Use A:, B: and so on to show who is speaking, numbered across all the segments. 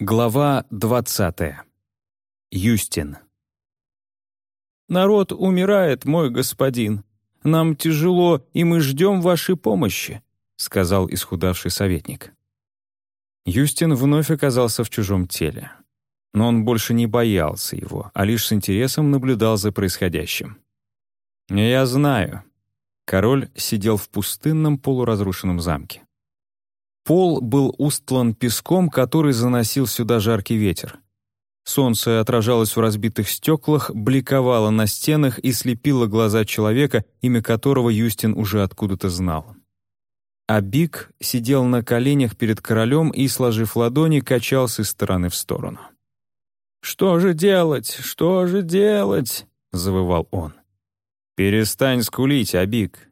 A: Глава 20. Юстин. «Народ умирает, мой господин. Нам тяжело, и мы ждем вашей помощи», — сказал исхудавший советник. Юстин вновь оказался в чужом теле. Но он больше не боялся его, а лишь с интересом наблюдал за происходящим. «Я знаю». Король сидел в пустынном полуразрушенном замке. Пол был устлан песком, который заносил сюда жаркий ветер. Солнце отражалось в разбитых стеклах, бликовало на стенах и слепило глаза человека, имя которого Юстин уже откуда-то знал. А Бик сидел на коленях перед королем и, сложив ладони, качался из стороны в сторону. «Что же делать? Что же делать?» — завывал он. «Перестань скулить, Абик.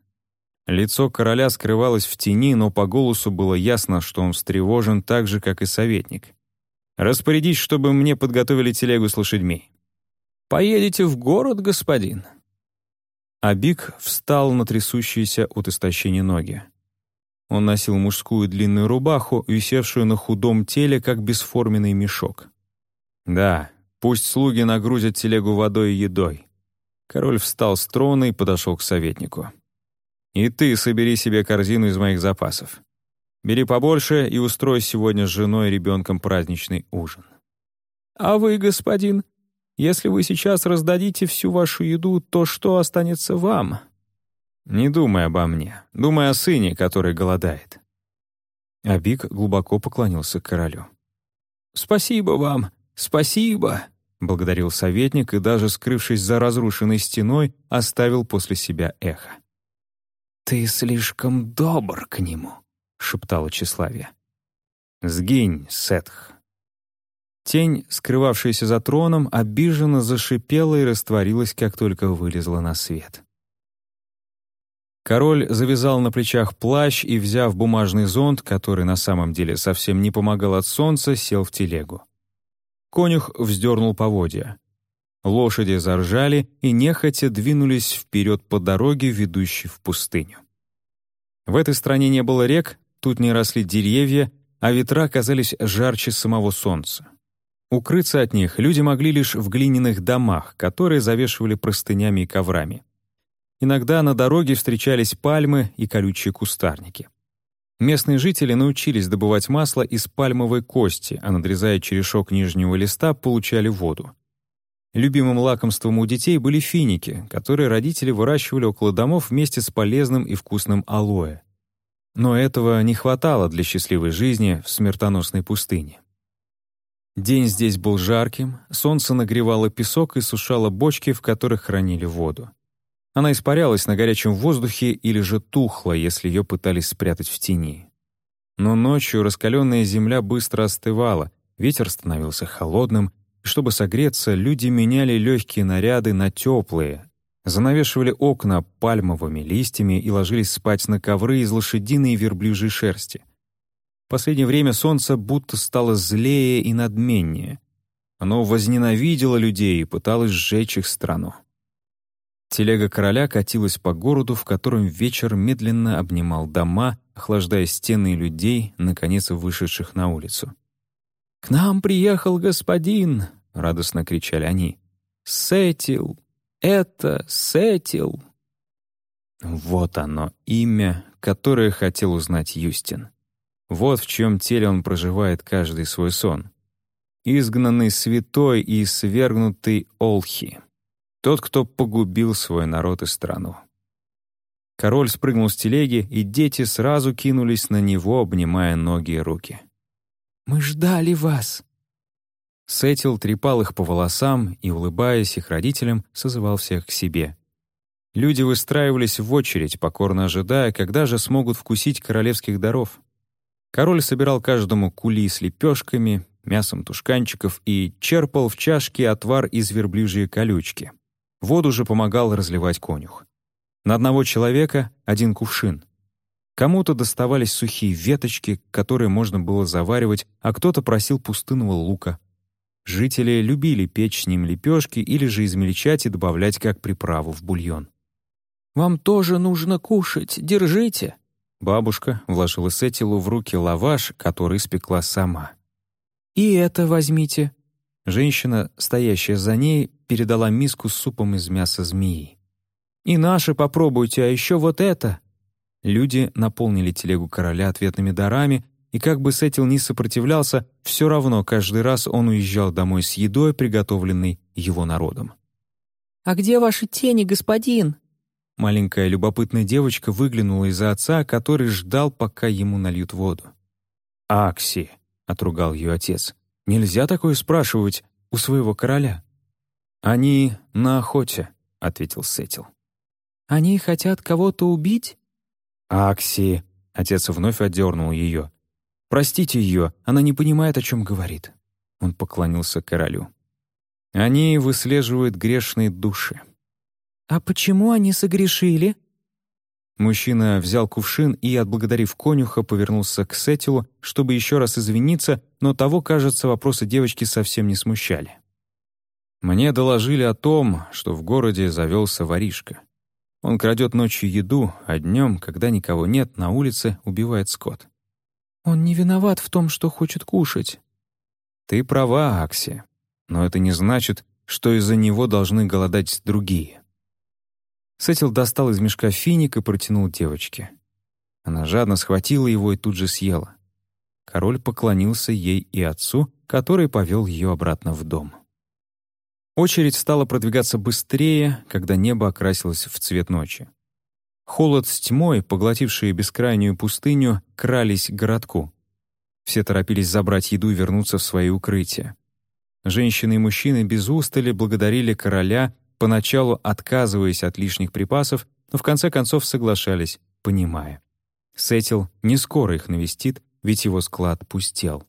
A: Лицо короля скрывалось в тени, но по голосу было ясно, что он встревожен так же, как и советник. «Распорядись, чтобы мне подготовили телегу с лошадьми». «Поедете в город, господин?» Абик встал на трясущиеся от истощения ноги. Он носил мужскую длинную рубаху, висевшую на худом теле, как бесформенный мешок. «Да, пусть слуги нагрузят телегу водой и едой». Король встал с трона и подошел к советнику. И ты собери себе корзину из моих запасов. Бери побольше и устрой сегодня с женой и ребенком праздничный ужин. А вы, господин, если вы сейчас раздадите всю вашу еду, то что останется вам? Не думай обо мне, думай о сыне, который голодает. Абик глубоко поклонился королю. «Спасибо вам, спасибо!» — благодарил советник и, даже скрывшись за разрушенной стеной, оставил после себя эхо. «Ты слишком добр к нему», — шептала тщеславие. «Сгинь, Сетх». Тень, скрывавшаяся за троном, обиженно зашипела и растворилась, как только вылезла на свет. Король завязал на плечах плащ и, взяв бумажный зонт, который на самом деле совсем не помогал от солнца, сел в телегу. Конюх вздернул поводья. Лошади заржали и нехотя двинулись вперед по дороге, ведущей в пустыню. В этой стране не было рек, тут не росли деревья, а ветра казались жарче самого солнца. Укрыться от них люди могли лишь в глиняных домах, которые завешивали простынями и коврами. Иногда на дороге встречались пальмы и колючие кустарники. Местные жители научились добывать масло из пальмовой кости, а надрезая черешок нижнего листа, получали воду. Любимым лакомством у детей были финики, которые родители выращивали около домов вместе с полезным и вкусным алоэ. Но этого не хватало для счастливой жизни в смертоносной пустыне. День здесь был жарким, солнце нагревало песок и сушало бочки, в которых хранили воду. Она испарялась на горячем воздухе или же тухла, если ее пытались спрятать в тени. Но ночью раскаленная земля быстро остывала, ветер становился холодным, чтобы согреться, люди меняли легкие наряды на теплые, занавешивали окна пальмовыми листьями и ложились спать на ковры из лошадиной и верблюжьей шерсти. В последнее время солнце будто стало злее и надменнее. Оно возненавидело людей и пыталось сжечь их страну. Телега короля катилась по городу, в котором вечер медленно обнимал дома, охлаждая стены людей, наконец вышедших на улицу. «К нам приехал господин!» — радостно кричали они. «Сетил! Это Сетил!» Вот оно, имя, которое хотел узнать Юстин. Вот в чем теле он проживает каждый свой сон. Изгнанный святой и свергнутый Олхи. Тот, кто погубил свой народ и страну. Король спрыгнул с телеги, и дети сразу кинулись на него, обнимая ноги и руки. Мы ждали вас!» Сетил трепал их по волосам и, улыбаясь их родителям, созывал всех к себе. Люди выстраивались в очередь, покорно ожидая, когда же смогут вкусить королевских даров. Король собирал каждому кули с лепешками, мясом тушканчиков и черпал в чашке отвар из верблюжьей колючки. Воду же помогал разливать конюх. На одного человека — один кувшин — Кому-то доставались сухие веточки, которые можно было заваривать, а кто-то просил пустынного лука. Жители любили печь с ним лепешки или же измельчать и добавлять как приправу в бульон. «Вам тоже нужно кушать, держите!» Бабушка вложила Сетилу в руки лаваш, который испекла сама.
B: «И это возьмите».
A: Женщина, стоящая за ней, передала миску с супом из мяса змеи.
B: «И наши попробуйте, а еще вот это».
A: Люди наполнили телегу короля ответными дарами, и как бы Сетил не сопротивлялся, все равно каждый раз он уезжал домой с едой, приготовленной его народом.
B: «А где ваши тени, господин?»
A: Маленькая любопытная девочка выглянула из-за отца, который ждал, пока ему нальют воду. «Акси», — отругал ее отец, — «нельзя такое спрашивать у своего короля». «Они на охоте», — ответил Сетил.
B: «Они хотят кого-то убить?»
A: «Акси», — отец вновь отдернул ее. «Простите ее, она не понимает, о чем говорит». Он поклонился королю. «Они выслеживают грешные души».
B: «А почему они согрешили?»
A: Мужчина взял кувшин и, отблагодарив конюха, повернулся к Сетилу, чтобы еще раз извиниться, но того, кажется, вопросы девочки совсем не смущали. Мне доложили о том, что в городе завелся воришка. Он крадет ночью еду, а днем, когда никого нет, на улице убивает скот.
B: «Он не виноват в том, что хочет кушать».
A: «Ты права, Акси, но это не значит, что из-за него должны голодать другие». Сетил достал из мешка финик и протянул девочке. Она жадно схватила его и тут же съела. Король поклонился ей и отцу, который повел ее обратно в дом. Очередь стала продвигаться быстрее, когда небо окрасилось в цвет ночи. Холод с тьмой, поглотившие бескрайнюю пустыню, крались к городку. Все торопились забрать еду и вернуться в свои укрытия. Женщины и мужчины без устали благодарили короля поначалу отказываясь от лишних припасов, но в конце концов соглашались, понимая. Сетил не скоро их навестит, ведь его склад пустел.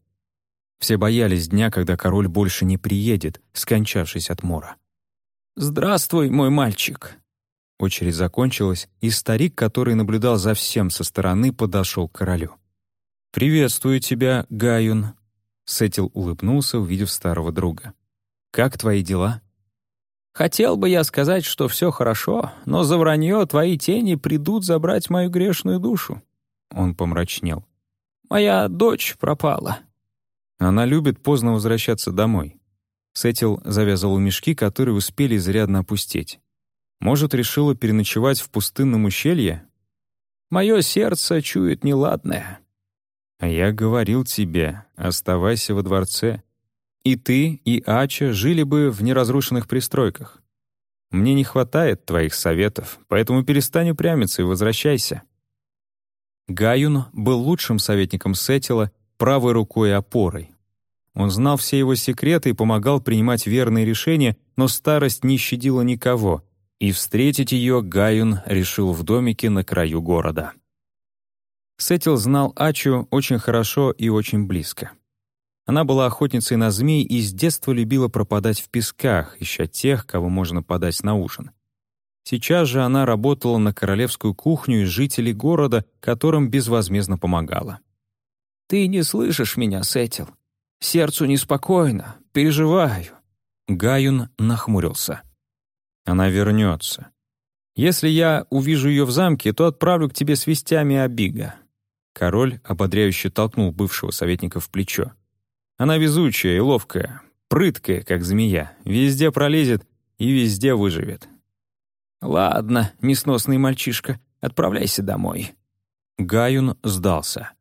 A: Все боялись дня, когда король больше не приедет, скончавшись от мора.
B: «Здравствуй, мой мальчик!»
A: Очередь закончилась, и старик, который наблюдал за всем со стороны, подошел к королю. «Приветствую тебя, Гаюн!» Сетил улыбнулся, увидев старого друга. «Как твои дела?»
B: Хотел бы я сказать, что все хорошо, но за вранье твои тени придут забрать мою грешную душу».
A: Он помрачнел.
B: «Моя дочь пропала».
A: Она любит поздно возвращаться домой. Сетил завязывал мешки, которые успели изрядно опустеть. Может, решила переночевать в пустынном ущелье?
B: Мое сердце чует неладное.
A: А я говорил тебе, оставайся во дворце. И ты, и Ача жили бы в неразрушенных пристройках. Мне не хватает твоих советов, поэтому перестань упрямиться и возвращайся». Гаюн был лучшим советником Сетила, правой рукой опорой. Он знал все его секреты и помогал принимать верные решения, но старость не щадила никого, и встретить ее Гаюн решил в домике на краю города. Сетил знал Ачу очень хорошо и очень близко. Она была охотницей на змей и с детства любила пропадать в песках, ища тех, кого можно подать на ужин. Сейчас же она работала на королевскую кухню и жителей города, которым безвозмездно помогала.
B: «Ты не слышишь меня, Сетил? Сердцу неспокойно, переживаю».
A: Гаюн нахмурился. «Она вернется. Если я увижу ее в замке, то отправлю к тебе с вестями о Бига». Король ободряюще толкнул бывшего советника в плечо. Она везучая и ловкая, прыткая, как змея, везде пролезет и везде выживет.
B: «Ладно, несносный мальчишка, отправляйся домой».
A: Гаюн сдался.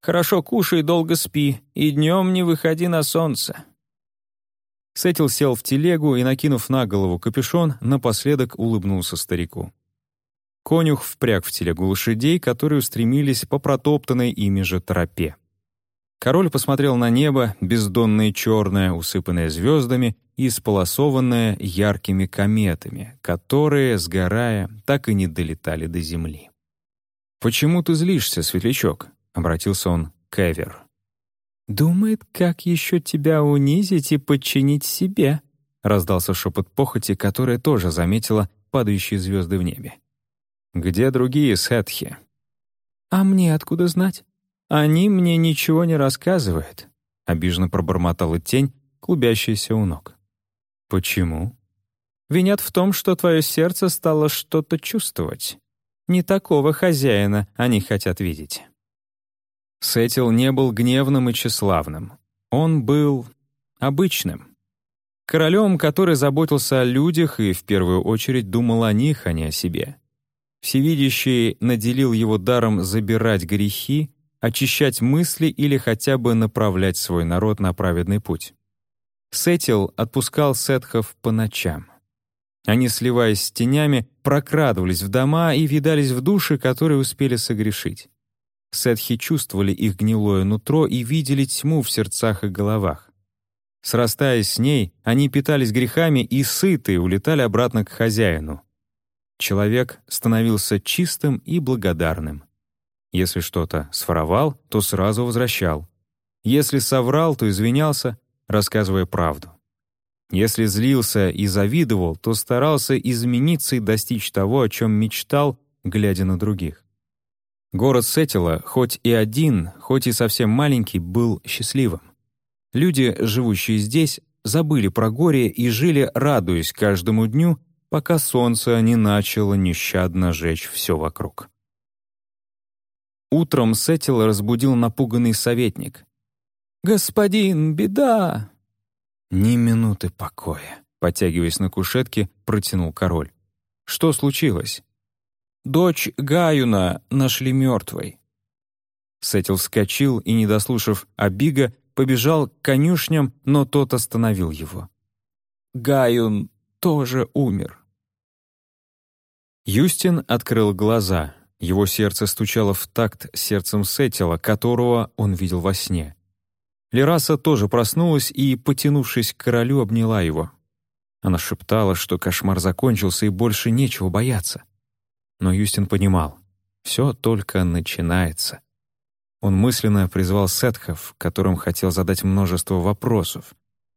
B: «Хорошо кушай, долго спи, и днем не выходи на солнце».
A: Сетил сел в телегу и, накинув на голову капюшон, напоследок улыбнулся старику. Конюх впряг в телегу лошадей, которые устремились по протоптанной ими же тропе. Король посмотрел на небо, бездонное черное, усыпанное звездами и сполосованное яркими кометами, которые, сгорая, так и не долетали до земли. «Почему ты злишься, светлячок?» — обратился он к Эвер.
B: «Думает, как еще тебя унизить и подчинить себе», — раздался шепот похоти, которая тоже заметила падающие звезды в небе.
A: «Где другие сетхи?»
B: «А мне откуда знать?» «Они мне ничего не рассказывают», —
A: обиженно пробормотала тень, клубящаяся у ног. «Почему?»
B: «Винят в том, что твое сердце стало что-то чувствовать. Не такого хозяина они хотят видеть».
A: Сетил не был гневным и тщеславным. Он был обычным. Королем, который заботился о людях и в первую очередь думал о них, а не о себе. Всевидящий наделил его даром забирать грехи, очищать мысли или хотя бы направлять свой народ на праведный путь. Сетил отпускал сетхов по ночам. Они, сливаясь с тенями, прокрадывались в дома и видались в души, которые успели согрешить. Сетхи чувствовали их гнилое нутро и видели тьму в сердцах и головах. Срастаясь с ней, они питались грехами и сытые улетали обратно к хозяину. Человек становился чистым и благодарным. Если что-то своровал, то сразу возвращал. Если соврал, то извинялся, рассказывая правду. Если злился и завидовал, то старался измениться и достичь того, о чем мечтал, глядя на других. Город Сетила, хоть и один, хоть и совсем маленький, был счастливым. Люди, живущие здесь, забыли про горе и жили, радуясь каждому дню, пока солнце не начало нещадно жечь все вокруг. Утром Сетила разбудил напуганный советник. «Господин, беда!» «Ни минуты покоя», — потягиваясь на кушетке, протянул король. «Что случилось?» «Дочь Гаюна нашли мертвой». Сетил вскочил и, не дослушав Абига, побежал к конюшням, но тот остановил его. «Гаюн тоже умер». Юстин открыл глаза. Его сердце стучало в такт сердцем Сетила, которого он видел во сне. Лераса тоже проснулась и, потянувшись к королю, обняла его. Она шептала, что кошмар закончился и больше нечего бояться. Но Юстин понимал, все только начинается. Он мысленно призвал Сетхов, которым хотел задать множество вопросов,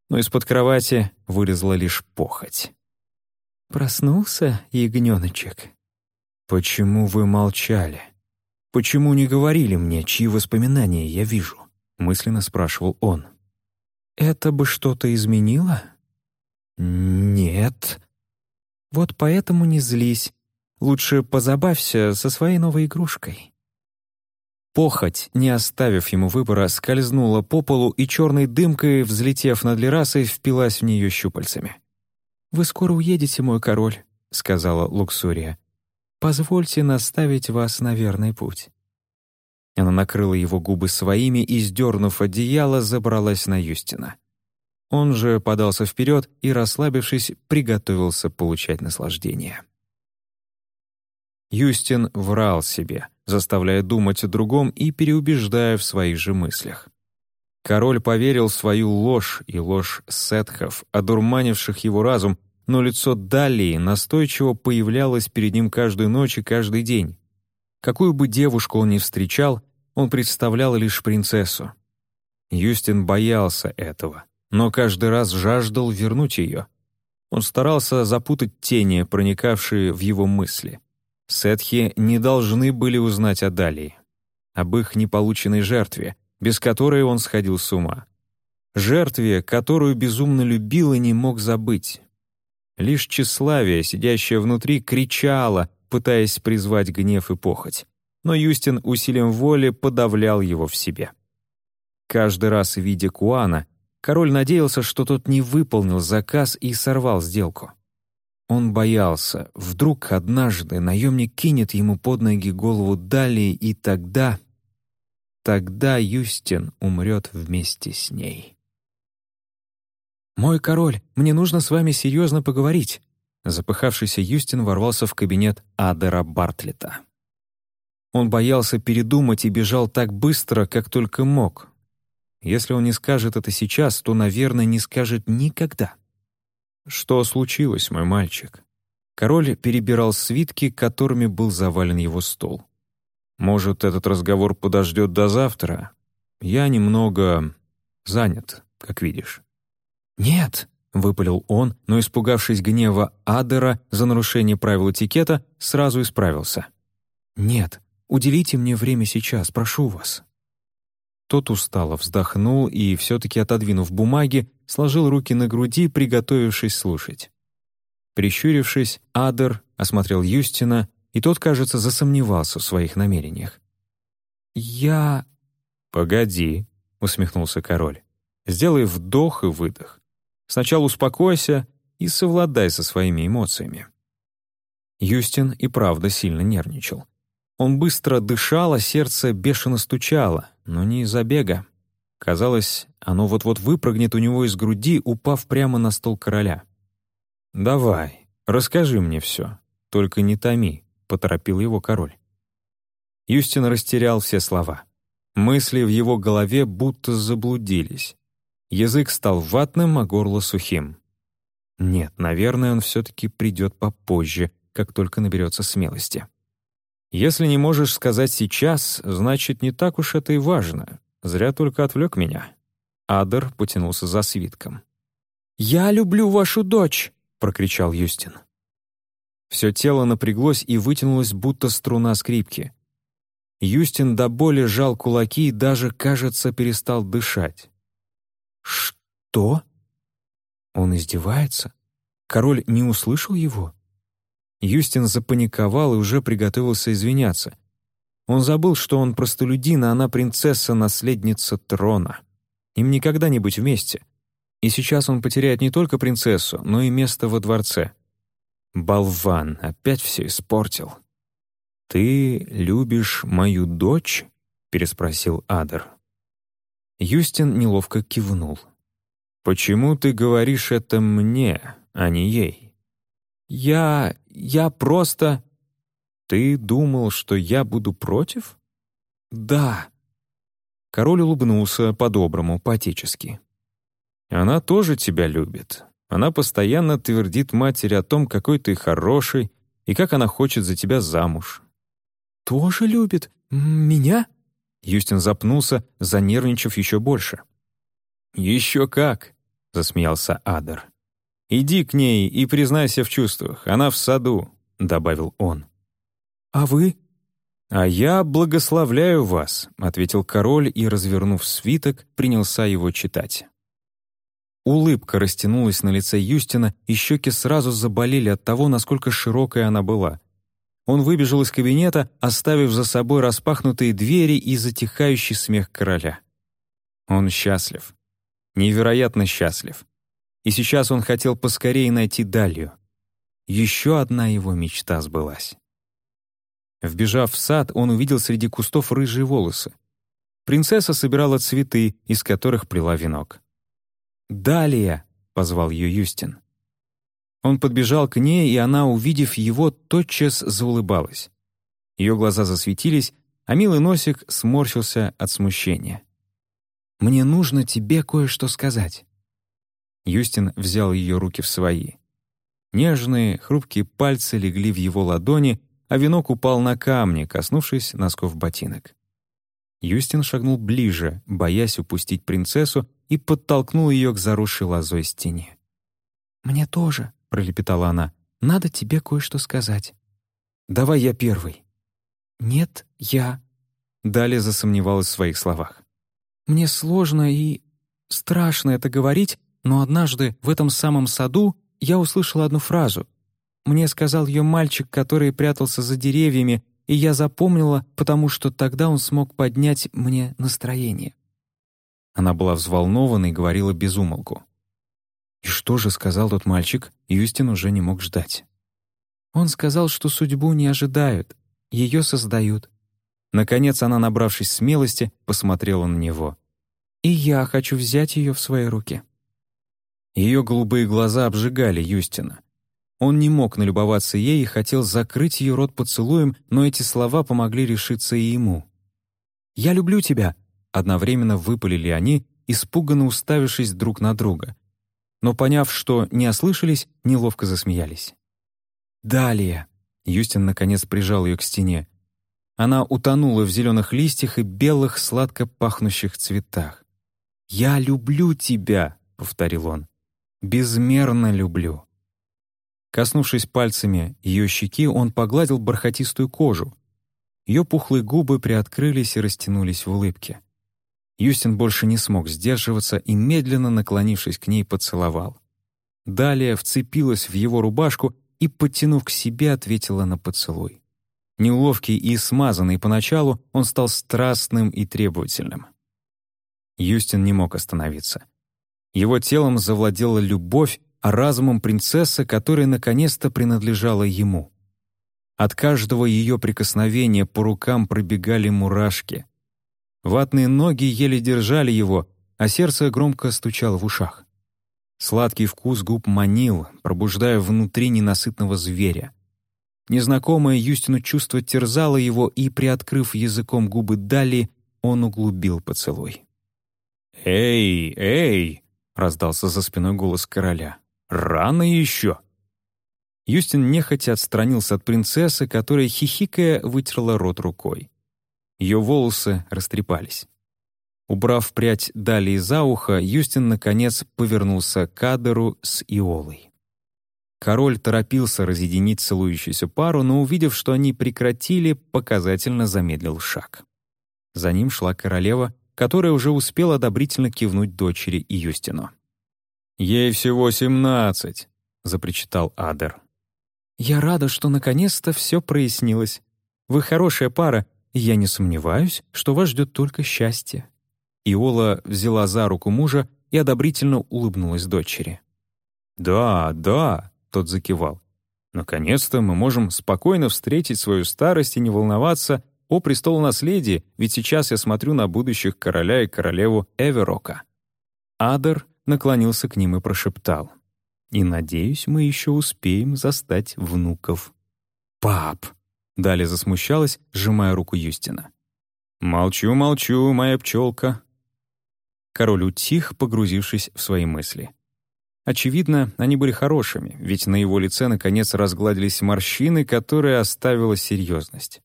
A: но из-под кровати вылезла лишь похоть. «Проснулся, ягнёночек?» «Почему вы молчали? Почему не говорили мне, чьи воспоминания я вижу?» мысленно спрашивал он. «Это бы что-то изменило?» «Нет». «Вот поэтому не злись. Лучше позабавься со своей новой игрушкой». Похоть, не оставив ему выбора, скользнула по полу и черной дымкой, взлетев над Лерасой, впилась в нее щупальцами. «Вы скоро уедете, мой король», — сказала Луксурия. «Позвольте наставить вас на верный путь». Она накрыла его губы своими и, сдернув одеяло, забралась на Юстина. Он же подался вперед и, расслабившись, приготовился получать наслаждение. Юстин врал себе, заставляя думать о другом и переубеждая в своих же мыслях. Король поверил свою ложь и ложь сетхов, одурманивших его разум, но лицо Далии настойчиво появлялось перед ним каждую ночь и каждый день. Какую бы девушку он ни встречал, он представлял лишь принцессу. Юстин боялся этого, но каждый раз жаждал вернуть ее. Он старался запутать тени, проникавшие в его мысли. Сетхи не должны были узнать о Далии, об их неполученной жертве, без которой он сходил с ума. Жертве, которую безумно любил и не мог забыть. Лишь тщеславие, сидящее внутри, кричало, пытаясь призвать гнев и похоть. Но Юстин усилием воли подавлял его в себе. Каждый раз, видя Куана, король надеялся, что тот не выполнил заказ и сорвал сделку. Он боялся, вдруг однажды наемник кинет ему под ноги голову Далии, и тогда... Тогда Юстин умрет вместе с ней. «Мой король, мне нужно с вами серьезно поговорить», Запыхавшийся Юстин ворвался в кабинет Адера Бартлета. Он боялся передумать и бежал так быстро, как только мог. Если он не скажет это сейчас, то, наверное, не скажет никогда. «Что случилось, мой мальчик?» Король перебирал свитки, которыми был завален его стол. «Может, этот разговор подождет до завтра? Я немного занят, как видишь». «Нет», — выпалил он, но, испугавшись гнева Адера за нарушение правил этикета, сразу исправился. «Нет, уделите мне время сейчас, прошу вас». Тот устало вздохнул и, все-таки отодвинув бумаги, сложил руки на груди, приготовившись слушать. Прищурившись, Адер осмотрел Юстина, и тот, кажется, засомневался в своих намерениях. «Я...» «Погоди», — усмехнулся король. Сделай вдох и выдох. Сначала успокойся и совладай со своими эмоциями. Юстин и правда сильно нервничал. Он быстро дышал, а сердце бешено стучало, но не из-за бега. Казалось, оно вот-вот выпрыгнет у него из груди, упав прямо на стол короля. «Давай, расскажи мне все, только не томи», — поторопил его король. Юстин растерял все слова. Мысли в его голове будто заблудились. Язык стал ватным, а горло сухим. Нет, наверное, он все-таки придет попозже, как только наберется смелости. Если не можешь сказать сейчас, значит, не так уж это и важно. Зря только отвлек меня. Адер потянулся за свитком.
B: «Я люблю вашу дочь!» — прокричал Юстин.
A: Все тело напряглось и вытянулось, будто струна скрипки. Юстин до боли сжал кулаки и даже, кажется, перестал дышать.
B: «Что?» Он издевается? Король не услышал его?
A: Юстин запаниковал и уже приготовился извиняться. Он забыл, что он простолюдин, а она принцесса-наследница трона. Им никогда не быть вместе. И сейчас он потеряет не только принцессу, но и место во дворце. Болван, опять все испортил. «Ты любишь мою дочь?» — переспросил Адер. Юстин неловко кивнул. «Почему ты говоришь это мне, а не ей?»
B: «Я... я просто...»
A: «Ты думал, что я буду против?»
B: «Да».
A: Король улыбнулся по-доброму, по-отечески. «Она тоже тебя любит. Она постоянно твердит матери о том, какой ты хороший и как она хочет за тебя замуж».
B: «Тоже любит? Меня?»
A: Юстин запнулся, занервничав еще больше. «Еще как!» — засмеялся Адер. «Иди к ней и признайся в чувствах. Она в саду», — добавил он.
B: «А вы?»
A: «А я благословляю вас», — ответил король и, развернув свиток, принялся его читать. Улыбка растянулась на лице Юстина, и щеки сразу заболели от того, насколько широкая она была. Он выбежал из кабинета, оставив за собой распахнутые двери и затихающий смех короля. Он счастлив. Невероятно счастлив и сейчас он хотел поскорее найти Далью. Еще одна его мечта сбылась. Вбежав в сад, он увидел среди кустов рыжие волосы. Принцесса собирала цветы, из которых плела венок. «Далия!» — позвал ее Юстин. Он подбежал к ней, и она, увидев его, тотчас заулыбалась. Ее глаза засветились, а милый носик сморщился от смущения. «Мне нужно тебе кое-что сказать». Юстин взял ее руки в свои. Нежные, хрупкие пальцы легли в его ладони, а венок упал на камни, коснувшись носков ботинок. Юстин шагнул ближе, боясь упустить принцессу, и подтолкнул ее к заросшей лозой стене.
B: «Мне тоже», — пролепетала она, — «надо тебе кое-что сказать».
A: «Давай я первый».
B: «Нет, я...»
A: Далее засомневалась в своих словах.
B: «Мне сложно и страшно это говорить, но однажды в этом самом саду я услышала одну фразу. Мне сказал ее мальчик, который прятался за деревьями, и я запомнила, потому что тогда он смог поднять мне настроение.
A: Она была взволнована и говорила без умолку. И что же сказал тот мальчик, Юстин уже не мог ждать.
B: Он сказал, что судьбу не ожидают, ее создают.
A: Наконец она, набравшись смелости, посмотрела на него.
B: «И я хочу взять ее в свои руки».
A: Ее голубые глаза обжигали Юстина. Он не мог налюбоваться ей и хотел закрыть ее рот поцелуем, но эти слова помогли решиться и ему. «Я люблю тебя!» — одновременно выпалили они, испуганно уставившись друг на друга. Но, поняв, что не ослышались, неловко засмеялись. «Далее!» — Юстин наконец прижал ее к стене. Она утонула в зеленых листьях и белых сладко пахнущих цветах. «Я люблю тебя!» — повторил он безмерно люблю». Коснувшись пальцами ее щеки, он погладил бархатистую кожу. Ее пухлые губы приоткрылись и растянулись в улыбке. Юстин больше не смог сдерживаться и, медленно наклонившись к ней, поцеловал. Далее вцепилась в его рубашку и, подтянув к себе, ответила на поцелуй. Неловкий и смазанный поначалу, он стал страстным и требовательным. Юстин не мог остановиться — Его телом завладела любовь, а разумом принцесса, которая наконец-то принадлежала ему. От каждого ее прикосновения по рукам пробегали мурашки. Ватные ноги еле держали его, а сердце громко стучало в ушах. Сладкий вкус губ манил, пробуждая внутри ненасытного зверя. Незнакомое Юстину чувство терзало его, и, приоткрыв языком губы Дали, он углубил поцелуй. «Эй, эй!» — раздался за спиной голос короля. «Рано еще!» Юстин нехотя отстранился от принцессы, которая, хихикая, вытерла рот рукой. Ее волосы растрепались. Убрав прядь далее за ухо, Юстин, наконец, повернулся к Адеру с Иолой. Король торопился разъединить целующуюся пару, но, увидев, что они прекратили, показательно замедлил шаг. За ним шла королева, которая уже успела одобрительно кивнуть дочери и Юстину. «Ей всего семнадцать», — запричитал Адер.
B: «Я рада, что наконец-то все прояснилось. Вы хорошая пара, и я не сомневаюсь, что вас ждет только счастье.
A: Иола взяла за руку мужа и одобрительно улыбнулась дочери. «Да, да», — тот закивал. «Наконец-то мы можем спокойно встретить свою старость и не волноваться о престолонаследии, ведь сейчас я смотрю на будущих короля и королеву Эверока». Адер наклонился к ним и прошептал. «И надеюсь, мы еще успеем застать внуков».
B: «Пап!» — Далее засмущалась, сжимая руку Юстина.
A: «Молчу, молчу, моя пчелка», Король утих, погрузившись в свои мысли. Очевидно, они были хорошими, ведь на его лице наконец разгладились морщины, которые оставила серьезность.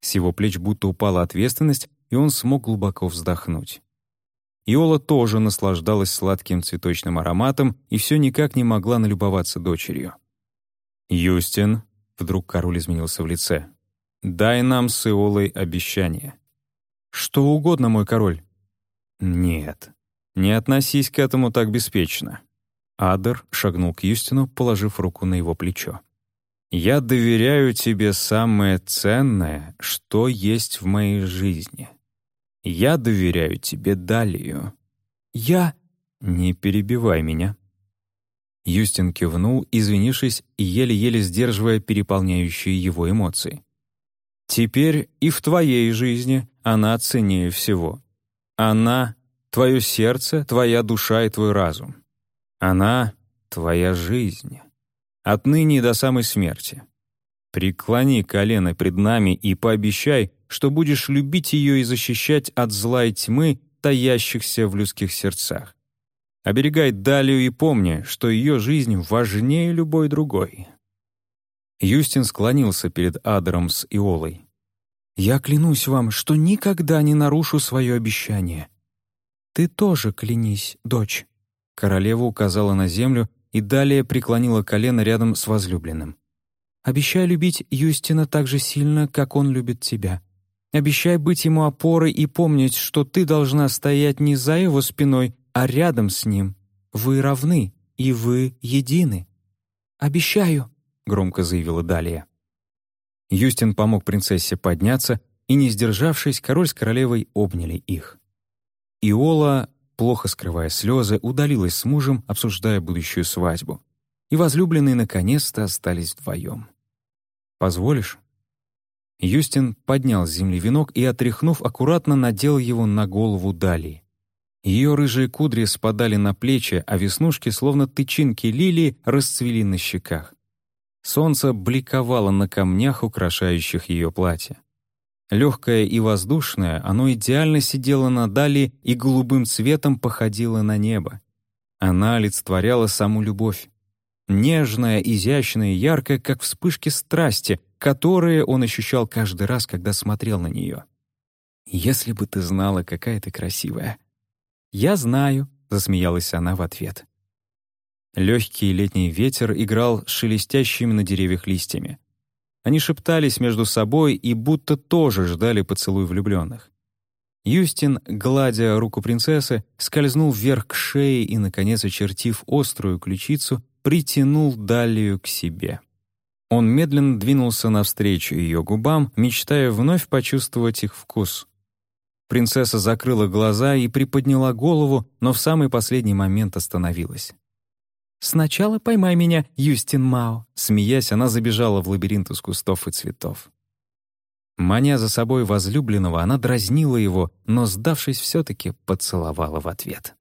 A: С его плеч будто упала ответственность, и он смог глубоко вздохнуть. Иола тоже наслаждалась сладким цветочным ароматом и все никак не могла налюбоваться дочерью. «Юстин», — вдруг король изменился в лице, — «дай нам с Иолой обещание».
B: «Что угодно, мой король»,
A: «Нет, не относись к этому так беспечно». Адер шагнул к Юстину, положив руку на его плечо. «Я доверяю тебе самое ценное, что есть в моей жизни. Я доверяю тебе Далию.
B: Я...»
A: «Не перебивай меня». Юстин кивнул, извинившись и еле-еле сдерживая переполняющие его эмоции. «Теперь и в твоей жизни она ценнее всего. Она — твое сердце, твоя душа и твой разум. Она — твоя жизнь. Отныне до самой смерти. Преклони колено пред нами и пообещай, что будешь любить ее и защищать от зла и тьмы, таящихся в людских сердцах. Оберегай Далию и помни, что ее жизнь важнее любой другой. Юстин склонился перед Адером с Иолой.
B: Я клянусь вам, что никогда не нарушу свое обещание. Ты тоже клянись, дочь».
A: Королева указала на землю и далее преклонила колено рядом с возлюбленным.
B: «Обещай любить Юстина так же сильно, как он любит тебя. Обещай быть ему опорой и помнить, что ты должна стоять не за его спиной, а рядом с ним. Вы равны, и вы едины». «Обещаю», — громко заявила Далия.
A: Юстин помог принцессе подняться, и, не сдержавшись, король с королевой обняли их. Иола, плохо скрывая слезы, удалилась с мужем, обсуждая будущую свадьбу. И возлюбленные наконец-то остались вдвоем. «Позволишь?» Юстин поднял с земли венок и, отряхнув, аккуратно надел его на голову Дали. Ее рыжие кудри спадали на плечи, а веснушки, словно тычинки лилии, расцвели на щеках. Солнце бликовало на камнях, украшающих ее платье. Легкое и воздушное, оно идеально сидело на дали и голубым цветом походило на небо. Она олицетворяла саму любовь. Нежная, изящная и яркая, как вспышки страсти, которые он ощущал каждый раз, когда смотрел на нее. «Если бы ты знала, какая ты красивая!» «Я знаю», — засмеялась она в ответ. Легкий летний ветер играл шелестящими на деревьях листьями. Они шептались между собой и будто тоже ждали поцелуй влюбленных. Юстин, гладя руку принцессы, скользнул вверх к шее и, наконец, очертив острую ключицу, притянул Далию к себе. Он медленно двинулся навстречу ее губам, мечтая вновь почувствовать их вкус. Принцесса закрыла глаза и приподняла голову, но в самый последний момент остановилась.
B: «Сначала поймай меня, Юстин Мао»,
A: смеясь, она забежала в лабиринт из кустов и цветов. Маня за собой возлюбленного, она дразнила его, но, сдавшись, все-таки поцеловала в ответ.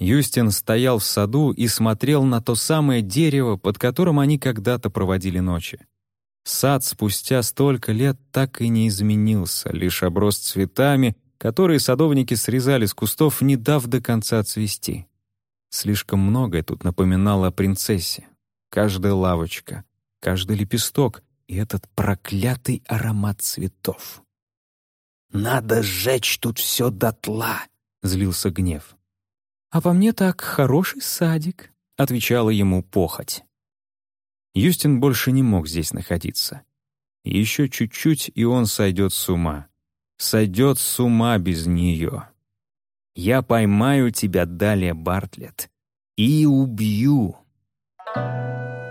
A: Юстин стоял в саду и смотрел на то самое дерево, под которым они когда-то проводили ночи. Сад спустя столько лет так и не изменился, лишь оброс цветами, которые садовники срезали с кустов, не дав до конца цвести. Слишком многое тут напоминало о принцессе. Каждая лавочка, каждый лепесток и этот проклятый аромат цветов.
C: «Надо сжечь тут все дотла!» — злился гнев.
B: «А по мне так хороший садик», — отвечала ему похоть.
A: Юстин больше не мог здесь находиться. Еще чуть-чуть, и он сойдет с ума. Сойдет с ума без нее. Я поймаю тебя, далее, Бартлет, и убью. Thank you.